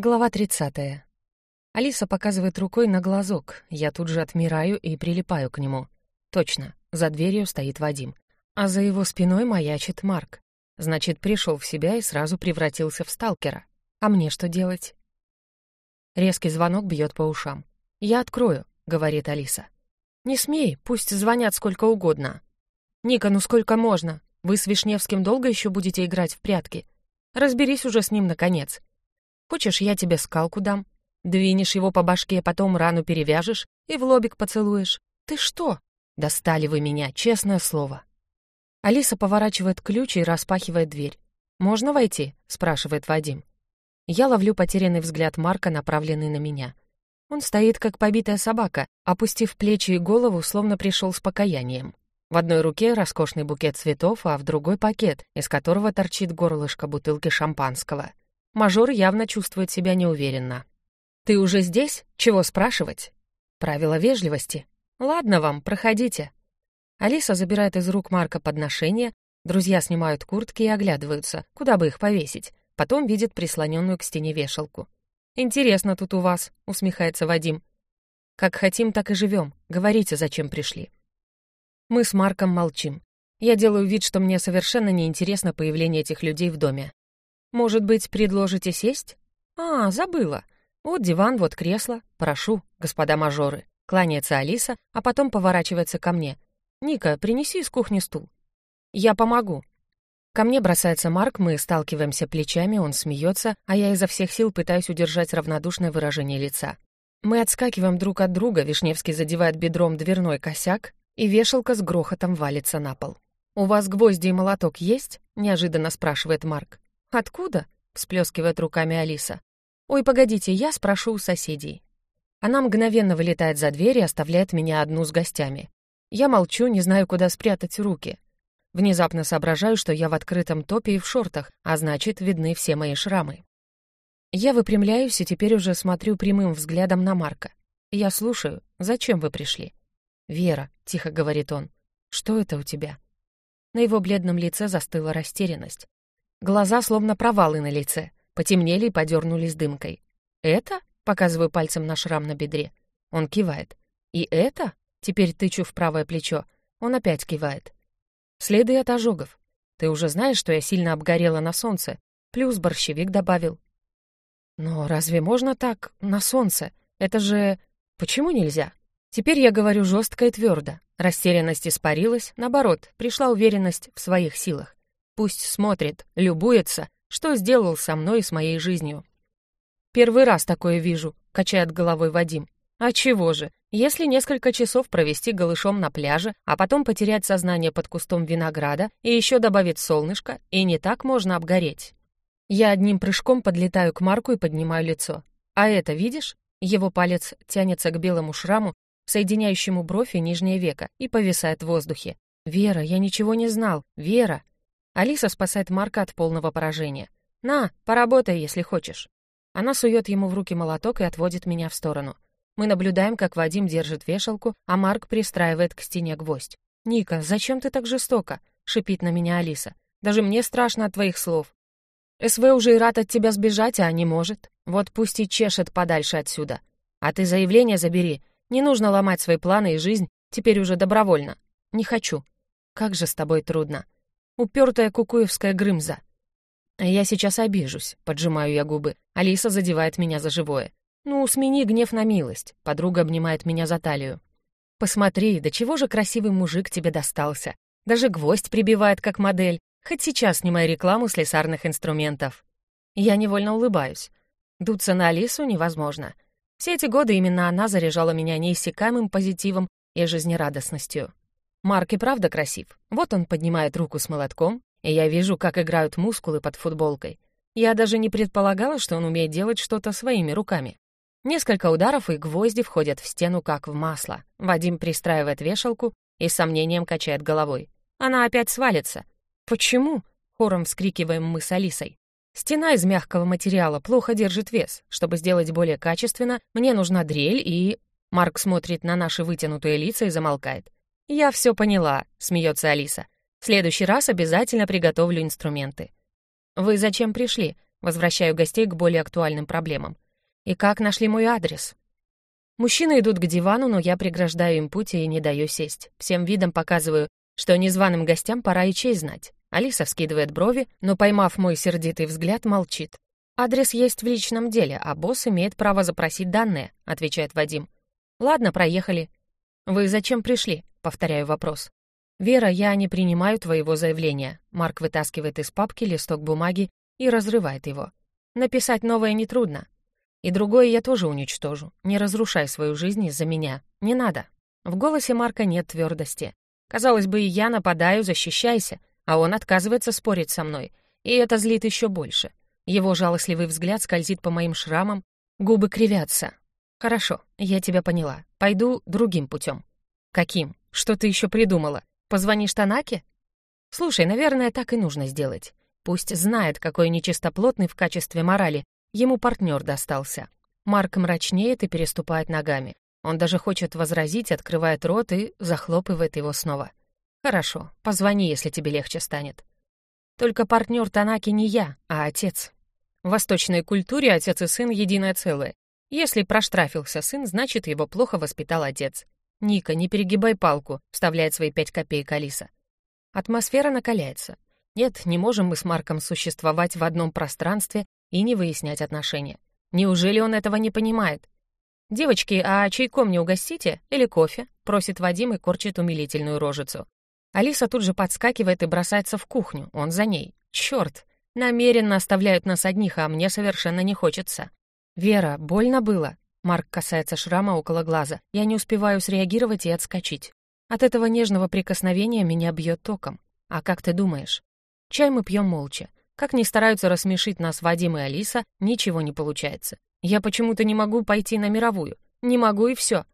Глава 30. Алиса показывает рукой на глазок. Я тут же отмираю и прилипаю к нему. Точно, за дверью стоит Вадим. А за его спиной маячит Марк. Значит, пришел в себя и сразу превратился в сталкера. А мне что делать? Резкий звонок бьет по ушам. «Я открою», — говорит Алиса. «Не смей, пусть звонят сколько угодно». «Ника, ну сколько можно? Вы с Вишневским долго еще будете играть в прятки? Разберись уже с ним, наконец. Хочешь, я тебе скалку дам? Двинешь его по башке, потом рану перевяжешь и в лобик поцелуешь. Ты что? Достали вы меня, честное слово. Алиса поворачивает ключ и распахивает дверь. «Можно войти?» — спрашивает Вадим. Я ловлю потерянный взгляд Марка, направленный на меня. Он стоит, как побитая собака, опустив плечи и голову, словно пришел с покаянием. В одной руке роскошный букет цветов, а в другой пакет, из которого торчит горлышко бутылки шампанского. Мажор явно чувствует себя неуверенно. «Ты уже здесь? Чего спрашивать?» «Правила вежливости. Ладно вам, проходите». Алиса забирает из рук Марка подношение, друзья снимают куртки и оглядываются, куда бы их повесить. Потом видят прислоненную к стене вешалку. «Интересно тут у вас», — усмехается Вадим. «Как хотим, так и живем. Говорите, зачем пришли». Мы с Марком молчим. Я делаю вид, что мне совершенно неинтересно появление этих людей в доме. Может быть, предложите сесть? А, забыла. Вот диван, вот кресло. Прошу, господа мажоры. Кланяется Алиса, а потом поворачивается ко мне. Ника, принеси из кухни стул. Я помогу. Ко мне бросается Марк, мы сталкиваемся плечами, он смеется, а я изо всех сил пытаюсь удержать равнодушное выражение лица. Мы отскакиваем друг от друга, Вишневский задевает бедром дверной косяк, и вешалка с грохотом валится на пол. «У вас гвозди и молоток есть?» — неожиданно спрашивает Марк. «Откуда?» — всплескивает руками Алиса. «Ой, погодите, я спрошу у соседей». Она мгновенно вылетает за дверь и оставляет меня одну с гостями. Я молчу, не знаю, куда спрятать руки. Внезапно соображаю, что я в открытом топе и в шортах, а значит, видны все мои шрамы. Я выпрямляюсь и теперь уже смотрю прямым взглядом на Марка. Я слушаю. Зачем вы пришли? «Вера», — тихо говорит он, — «что это у тебя?» На его бледном лице застыла растерянность. Глаза словно провалы на лице, потемнели и подернулись дымкой. «Это?» — показываю пальцем на шрам на бедре. Он кивает. «И это?» — теперь тычу в правое плечо. Он опять кивает. «Следы от ожогов. Ты уже знаешь, что я сильно обгорела на солнце. Плюс борщевик добавил». «Но разве можно так, на солнце? Это же... Почему нельзя?» Теперь я говорю жестко и твердо. Растерянность испарилась, наоборот, пришла уверенность в своих силах. Пусть смотрит, любуется, что сделал со мной и с моей жизнью. «Первый раз такое вижу», — качает головой Вадим. «А чего же? Если несколько часов провести голышом на пляже, а потом потерять сознание под кустом винограда и еще добавить солнышко, и не так можно обгореть». Я одним прыжком подлетаю к Марку и поднимаю лицо. «А это видишь?» Его палец тянется к белому шраму, соединяющему бровь и нижнее веко, и повисает в воздухе. «Вера, я ничего не знал. Вера!» Алиса спасает Марка от полного поражения. «На, поработай, если хочешь». Она сует ему в руки молоток и отводит меня в сторону. Мы наблюдаем, как Вадим держит вешалку, а Марк пристраивает к стене гвоздь. «Ника, зачем ты так жестоко?» — шипит на меня Алиса. «Даже мне страшно от твоих слов. СВ уже и рад от тебя сбежать, а не может. Вот пусть и чешет подальше отсюда. А ты заявление забери. Не нужно ломать свои планы и жизнь, теперь уже добровольно. Не хочу. Как же с тобой трудно. Упертая кукуевская грымза. Я сейчас обижусь, поджимаю я губы. Алиса задевает меня за живое. Ну, смени гнев на милость. Подруга обнимает меня за талию. Посмотри, до чего же красивый мужик тебе достался. Даже гвоздь прибивает как модель. Хоть сейчас снимай рекламу слесарных инструментов. Я невольно улыбаюсь. Дуться на Алису невозможно. Все эти годы именно она заряжала меня неиссякаемым позитивом и жизнерадостностью. Марк и правда красив. Вот он поднимает руку с молотком, и я вижу, как играют мускулы под футболкой. Я даже не предполагала, что он умеет делать что-то своими руками. Несколько ударов, и гвозди входят в стену, как в масло. Вадим пристраивает вешалку и с сомнением качает головой. Она опять свалится. «Почему?» — хором вскрикиваем мы с Алисой. Стена из мягкого материала плохо держит вес. Чтобы сделать более качественно, мне нужна дрель и... Марк смотрит на наши вытянутые лица и замолкает. «Я все поняла», — смеется Алиса. «В следующий раз обязательно приготовлю инструменты». «Вы зачем пришли? Возвращаю гостей к более актуальным проблемам. И как нашли мой адрес? Мужчины идут к дивану, но я преграждаю им путь и не даю сесть. Всем видом показываю, что незваным гостям пора и честь знать. Алиса вскидывает брови, но, поймав мой сердитый взгляд, молчит. «Адрес есть в личном деле, а босс имеет право запросить данные», — отвечает Вадим. «Ладно, проехали». «Вы зачем пришли?» — повторяю вопрос. «Вера, я не принимаю твоего заявления». Марк вытаскивает из папки листок бумаги и разрывает его. «Написать новое нетрудно. И другое я тоже уничтожу. Не разрушай свою жизнь из-за меня. Не надо». В голосе Марка нет твердости. Казалось бы, я нападаю, защищайся, а он отказывается спорить со мной. И это злит еще больше. Его жалостливый взгляд скользит по моим шрамам, губы кривятся. «Хорошо, я тебя поняла. Пойду другим путем». «Каким? Что ты еще придумала? Позвонишь Танаке?» «Слушай, наверное, так и нужно сделать. Пусть знает, какой нечистоплотный в качестве морали ему партнер достался». Марк мрачнеет и переступает ногами. Он даже хочет возразить, открывает рот и захлопывает его снова. «Хорошо, позвони, если тебе легче станет». Только партнер Танаки не я, а отец. В восточной культуре отец и сын — единое целое. Если проштрафился сын, значит, его плохо воспитал отец. «Ника, не перегибай палку», — вставляет свои пять копеек Алиса. Атмосфера накаляется. Нет, не можем мы с Марком существовать в одном пространстве и не выяснять отношения. Неужели он этого не понимает? «Девочки, а чайком не угостите? Или кофе?» — просит Вадим и корчит умилительную рожицу. Алиса тут же подскакивает и бросается в кухню, он за ней. Черт, намеренно оставляют нас одних, а мне совершенно не хочется. «Вера, больно было?» Марк касается шрама около глаза. Я не успеваю среагировать и отскочить. От этого нежного прикосновения меня бьет током. А как ты думаешь? Чай мы пьем молча. Как ни стараются рассмешить нас Вадим и Алиса, ничего не получается. Я почему-то не могу пойти на мировую. Не могу и все.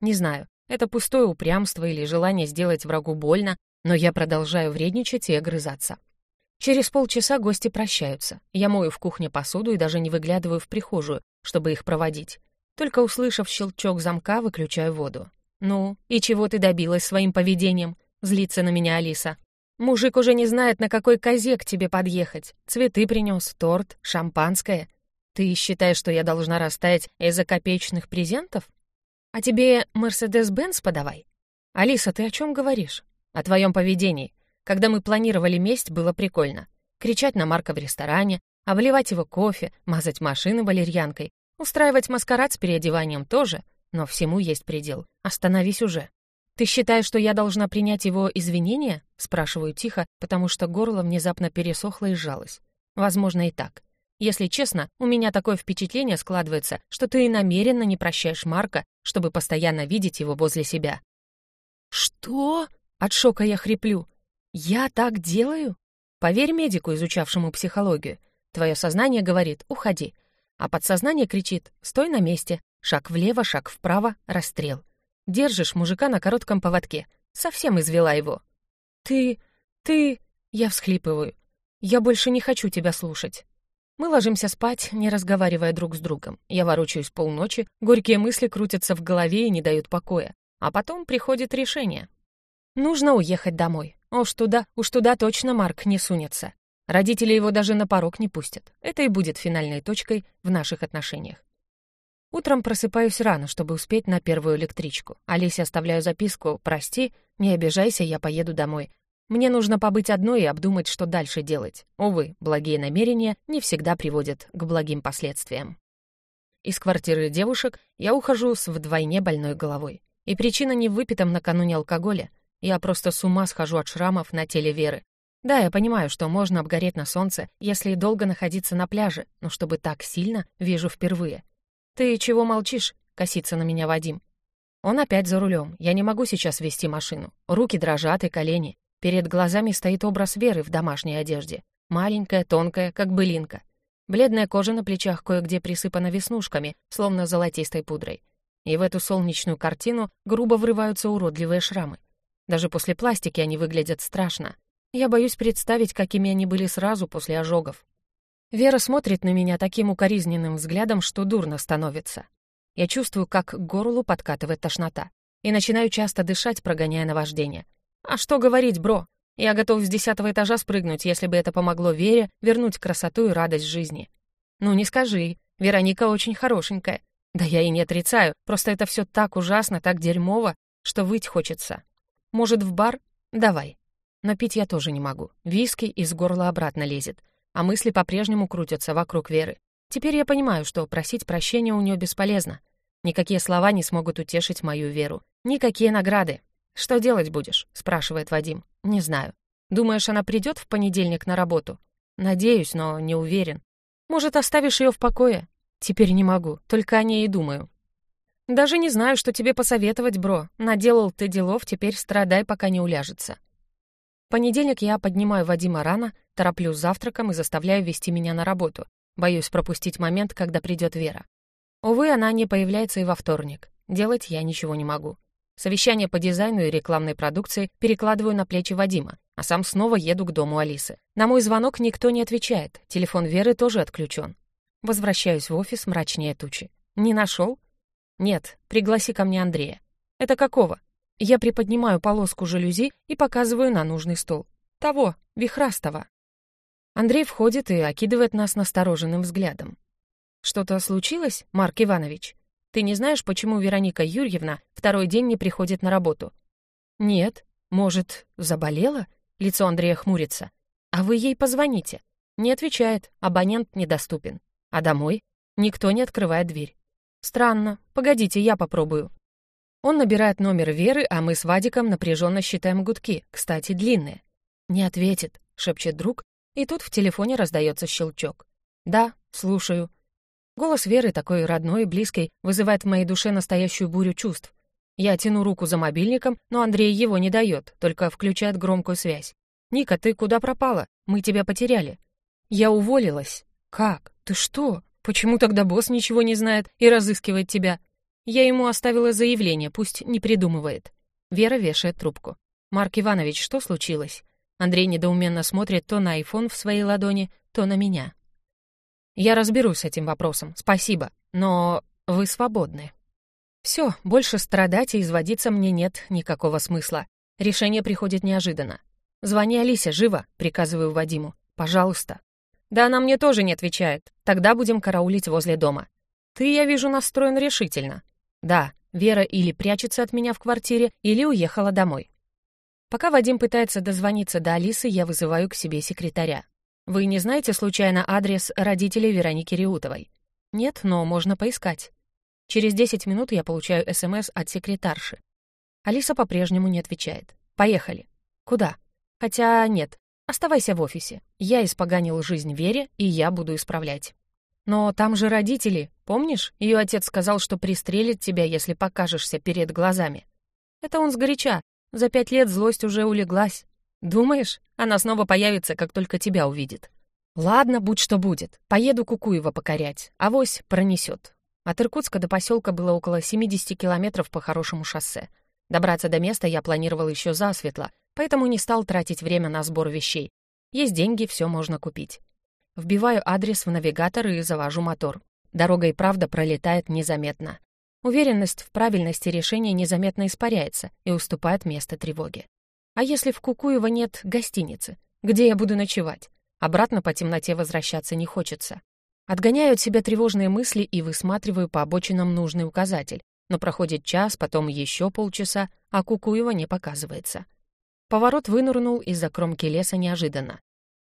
Не знаю, это пустое упрямство или желание сделать врагу больно, но я продолжаю вредничать и огрызаться. Через полчаса гости прощаются. Я мою в кухне посуду и даже не выглядываю в прихожую, чтобы их проводить. Только услышав щелчок замка, выключаю воду. «Ну, и чего ты добилась своим поведением?» — злится на меня Алиса. «Мужик уже не знает, на какой козе к тебе подъехать. Цветы принес, торт, шампанское. Ты считаешь, что я должна растаять из-за копеечных презентов? А тебе Мерседес-Бенц подавай? Алиса, ты о чем говоришь? О твоем поведении. Когда мы планировали месть, было прикольно. Кричать на Марка в ресторане, обливать его кофе, мазать машины валерьянкой, устраивать маскарад с переодеванием тоже, но всему есть предел. Остановись уже. «Ты считаешь, что я должна принять его извинения?» — спрашиваю тихо, потому что горло внезапно пересохло и сжалось. Возможно, и так. Если честно, у меня такое впечатление складывается, что ты и намеренно не прощаешь Марка, чтобы постоянно видеть его возле себя». «Что?» — от шока я хриплю. «Я так делаю?» Поверь медику, изучавшему психологию. Твое сознание говорит «уходи», а подсознание кричит «стой на месте», шаг влево, шаг вправо, расстрел. Держишь мужика на коротком поводке. Совсем извела его. «Ты... ты...» Я всхлипываю. «Я больше не хочу тебя слушать. Мы ложимся спать, не разговаривая друг с другом. Я ворочаюсь полночи, горькие мысли крутятся в голове и не дают покоя. А потом приходит решение. Нужно уехать домой. Уж туда, уж туда точно Марк не сунется. Родители его даже на порог не пустят. Это и будет финальной точкой в наших отношениях. Утром просыпаюсь рано, чтобы успеть на первую электричку. Алисе оставляю записку «Прости, не обижайся, я поеду домой. Мне нужно побыть одной и обдумать, что дальше делать. Увы, благие намерения не всегда приводят к благим последствиям. Из квартиры девушек я ухожу с вдвойне больной головой. И причина не в выпитом накануне алкоголя. Я просто с ума схожу от шрамов на теле Веры. Да, я понимаю, что можно обгореть на солнце, если долго находиться на пляже, но чтобы так сильно, вижу впервые. «Ты чего молчишь?» — косится на меня Вадим. Он опять за рулем. Я не могу сейчас вести машину. Руки дрожат и колени. Перед глазами стоит образ Веры в домашней одежде. Маленькая, тонкая, как былинка. Бледная кожа на плечах кое-где присыпана веснушками, словно золотистой пудрой. И в эту солнечную картину грубо врываются уродливые шрамы. Даже после пластики они выглядят страшно. Я боюсь представить, какими они были сразу после ожогов. Вера смотрит на меня таким укоризненным взглядом, что дурно становится. Я чувствую, как к горлу подкатывает тошнота. И начинаю часто дышать, прогоняя наваждение. А что говорить, бро? Я готов с десятого этажа спрыгнуть, если бы это помогло Вере вернуть красоту и радость жизни. Ну, не скажи. Вероника очень хорошенькая. Да я и не отрицаю, просто это все так ужасно, так дерьмово, что выть хочется. Может, в бар? Давай. Но пить я тоже не могу. Виски из горла обратно лезет. А мысли по-прежнему крутятся вокруг Веры. Теперь я понимаю, что просить прощения у нее бесполезно. Никакие слова не смогут утешить мою Веру. Никакие награды. «Что делать будешь?» — спрашивает Вадим. «Не знаю. Думаешь, она придет в понедельник на работу?» «Надеюсь, но не уверен. Может, оставишь ее в покое?» «Теперь не могу, только о ней и думаю». «Даже не знаю, что тебе посоветовать, бро. Наделал ты делов, теперь страдай, пока не уляжется». В понедельник я поднимаю Вадима рано, тороплю завтраком и заставляю вести меня на работу. Боюсь пропустить момент, когда придет Вера. Увы, она не появляется и во вторник. Делать я ничего не могу. Совещание по дизайну и рекламной продукции перекладываю на плечи Вадима, а сам снова еду к дому Алисы. На мой звонок никто не отвечает, телефон Веры тоже отключен. Возвращаюсь в офис мрачнее тучи. Не нашел? Нет, пригласи ко мне Андрея. Это какого? Я приподнимаю полоску жалюзи и показываю на нужный стол. Того, вихрастого. Андрей входит и окидывает нас настороженным взглядом. «Что-то случилось, Марк Иванович?» Ты не знаешь, почему Вероника Юрьевна второй день не приходит на работу?» «Нет. Может, заболела?» Лицо Андрея хмурится. «А вы ей позвоните». Не отвечает, абонент недоступен. А домой? Никто не открывает дверь. Странно. Погодите, я попробую. Он набирает номер Веры, а мы с Вадиком напряженно считаем гудки, кстати, длинные. «Не ответит», — шепчет друг, и тут в телефоне раздается щелчок. «Да, слушаю», Голос Веры, такой родной и близкий, вызывает в моей душе настоящую бурю чувств. Я тяну руку за мобильником, но Андрей его не дает, только включает громкую связь. «Ника, ты куда пропала? Мы тебя потеряли». «Я уволилась». «Как? Ты что? Почему тогда босс ничего не знает и разыскивает тебя?» Я ему оставила заявление, пусть не придумывает. Вера вешает трубку. «Марк Иванович, что случилось?» Андрей недоуменно смотрит то на айфон в своей ладони, то на меня. Я разберусь с этим вопросом, спасибо, но вы свободны. Все, больше страдать и изводиться мне нет никакого смысла. Решение приходит неожиданно. «Звони Алисе, живо!» — приказываю Вадиму. «Пожалуйста». «Да она мне тоже не отвечает. Тогда будем караулить возле дома». «Ты, я вижу, настроен решительно». «Да, Вера или прячется от меня в квартире, или уехала домой». Пока Вадим пытается дозвониться до Алисы, я вызываю к себе секретаря. Вы не знаете случайно адрес родителей Вероники Реутовой? Нет, но можно поискать. Через 10 минут я получаю СМС от секретарши. Алиса по-прежнему не отвечает. Поехали. Куда? Хотя нет, оставайся в офисе. Я испоганил жизнь Вере, и я буду исправлять. Но там же родители. Помнишь, ее отец сказал, что пристрелит тебя, если покажешься перед глазами. Это он сгоряча. За пять лет злость уже улеглась. Думаешь, она снова появится, как только тебя увидит? Ладно, будь что будет. Поеду Кукуева покорять. Авось пронесет. От Иркутска до поселка было около 70 километров по хорошему шоссе. Добраться до места я планировал еще засветло, поэтому не стал тратить время на сбор вещей. Есть деньги, все можно купить. Вбиваю адрес в навигатор и завожу мотор. Дорога и правда пролетает незаметно. Уверенность в правильности решения незаметно испаряется и уступает место тревоге. А если в Кукуево нет гостиницы? Где я буду ночевать? Обратно по темноте возвращаться не хочется. Отгоняю от себя тревожные мысли и высматриваю по обочинам нужный указатель. Но проходит час, потом еще полчаса, а Кукуева не показывается. Поворот вынырнул из-за кромки леса неожиданно.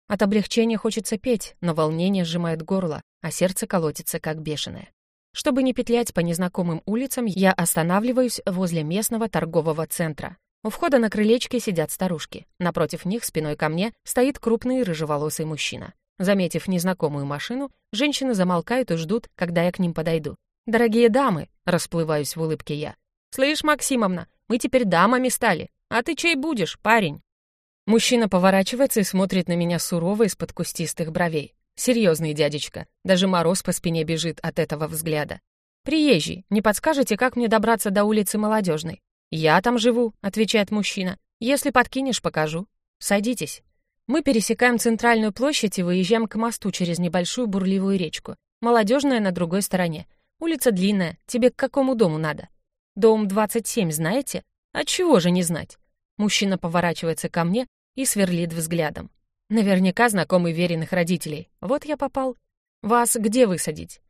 От облегчения хочется петь, но волнение сжимает горло, а сердце колотится как бешеное. Чтобы не петлять по незнакомым улицам, я останавливаюсь возле местного торгового центра. У входа на крылечке сидят старушки. Напротив них, спиной ко мне, стоит крупный рыжеволосый мужчина. Заметив незнакомую машину, женщины замолкают и ждут, когда я к ним подойду. «Дорогие дамы!» — расплываюсь в улыбке я. «Слышь, Максимовна, мы теперь дамами стали. А ты чей будешь, парень?» Мужчина поворачивается и смотрит на меня сурово из-под кустистых бровей. Серьезный дядечка. Даже мороз по спине бежит от этого взгляда. «Приезжий, не подскажете, как мне добраться до улицы Молодежной? «Я там живу», — отвечает мужчина. «Если подкинешь, покажу. Садитесь». Мы пересекаем центральную площадь и выезжаем к мосту через небольшую бурливую речку. Молодежная на другой стороне. Улица длинная. Тебе к какому дому надо? Дом 27, знаете? А чего же не знать? Мужчина поворачивается ко мне и сверлит взглядом. Наверняка знакомый веренных родителей. Вот я попал. Вас где высадить?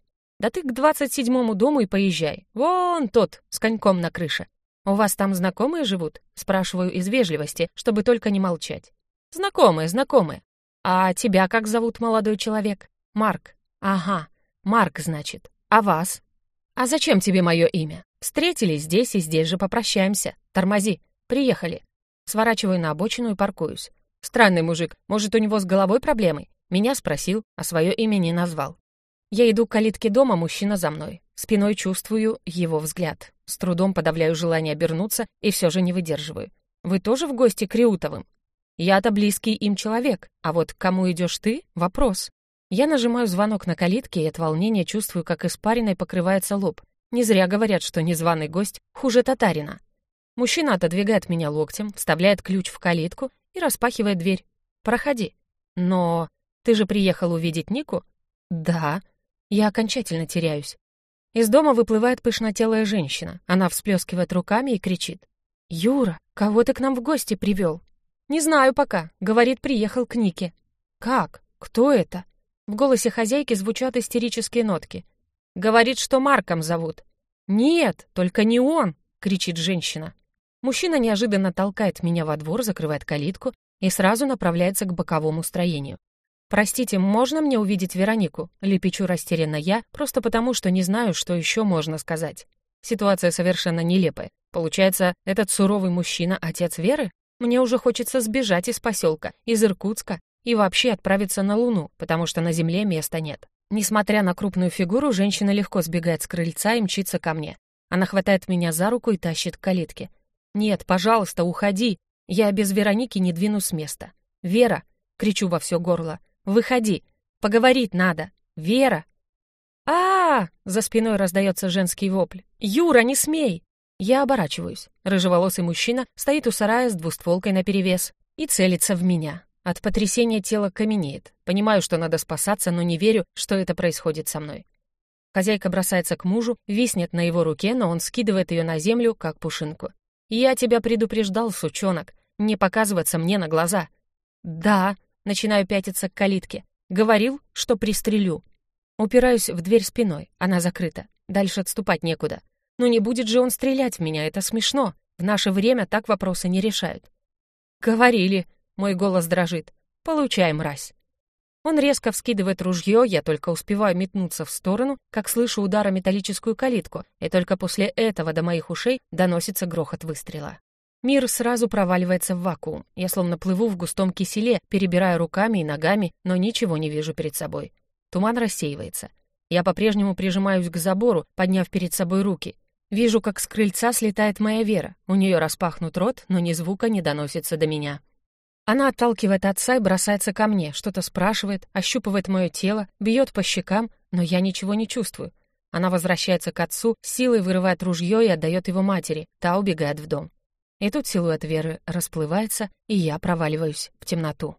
Да ты к двадцать седьмому дому и поезжай. Вон тот, с коньком на крыше. У вас там знакомые живут? Спрашиваю из вежливости, чтобы только не молчать. Знакомые, знакомые. А тебя как зовут, молодой человек? Марк. Ага, Марк, значит. А вас? А зачем тебе мое имя? Встретились здесь и здесь же попрощаемся. Тормози. Приехали. Сворачиваю на обочину и паркуюсь. Странный мужик, может, у него с головой проблемы? Меня спросил, а свое имя не назвал. Я иду к калитке дома, мужчина за мной. Спиной чувствую его взгляд. С трудом подавляю желание обернуться и все же не выдерживаю. Вы тоже в гости к Риутовым? Я-то близкий им человек, а вот к кому идешь ты — вопрос. Я нажимаю звонок на калитке и от волнения чувствую, как испариной покрывается лоб. Не зря говорят, что незваный гость хуже татарина. Мужчина отодвигает меня локтем, вставляет ключ в калитку и распахивает дверь. «Проходи». «Но ты же приехал увидеть Нику?» «Да». Я окончательно теряюсь. Из дома выплывает пышнотелая женщина. Она всплескивает руками и кричит. «Юра, кого ты к нам в гости привел?» «Не знаю пока», — говорит, приехал к Нике. «Как? Кто это?» В голосе хозяйки звучат истерические нотки. «Говорит, что Марком зовут». «Нет, только не он!» — кричит женщина. Мужчина неожиданно толкает меня во двор, закрывает калитку и сразу направляется к боковому строению. «Простите, можно мне увидеть Веронику?» — лепечу растерянно я, просто потому, что не знаю, что еще можно сказать. Ситуация совершенно нелепая. Получается, этот суровый мужчина — отец Веры? Мне уже хочется сбежать из поселка, из Иркутска, и вообще отправиться на Луну, потому что на Земле места нет. Несмотря на крупную фигуру, женщина легко сбегает с крыльца и мчится ко мне. Она хватает меня за руку и тащит к калитке. «Нет, пожалуйста, уходи. Я без Вероники не двину с места. Вера!» — кричу во все горло. «Выходи! Поговорить надо! Вера!» а, -а, -а За спиной раздается женский вопль. «Юра, не смей!» Я оборачиваюсь. Рыжеволосый мужчина стоит у сарая с двустволкой наперевес и целится в меня. От потрясения тело каменеет. Понимаю, что надо спасаться, но не верю, что это происходит со мной. Хозяйка бросается к мужу, виснет на его руке, но он скидывает ее на землю, как пушинку. «Я тебя предупреждал, сучонок, не показываться мне на глаза». «Да», — начинаю пятиться к калитке. «Говорил, что пристрелю». Упираюсь в дверь спиной, она закрыта. Дальше отступать некуда. Но не будет же он стрелять в меня, это смешно. В наше время так вопросы не решают. «Говорили», мой голос дрожит. «Получай, мразь!» Он резко вскидывает ружье, я только успеваю метнуться в сторону, как слышу удар о металлическую калитку, и только после этого до моих ушей доносится грохот выстрела. Мир сразу проваливается в вакуум. Я словно плыву в густом киселе, перебирая руками и ногами, но ничего не вижу перед собой. Туман рассеивается. Я по-прежнему прижимаюсь к забору, подняв перед собой руки. Вижу, как с крыльца слетает моя Вера. У нее распахнут рот, но ни звука не доносится до меня. Она отталкивает отца и бросается ко мне, что-то спрашивает, ощупывает мое тело, бьет по щекам, но я ничего не чувствую. Она возвращается к отцу, силой вырывает ружье и отдает его матери, та убегает в дом. И тут силуэт Веры расплывается, и я проваливаюсь в темноту.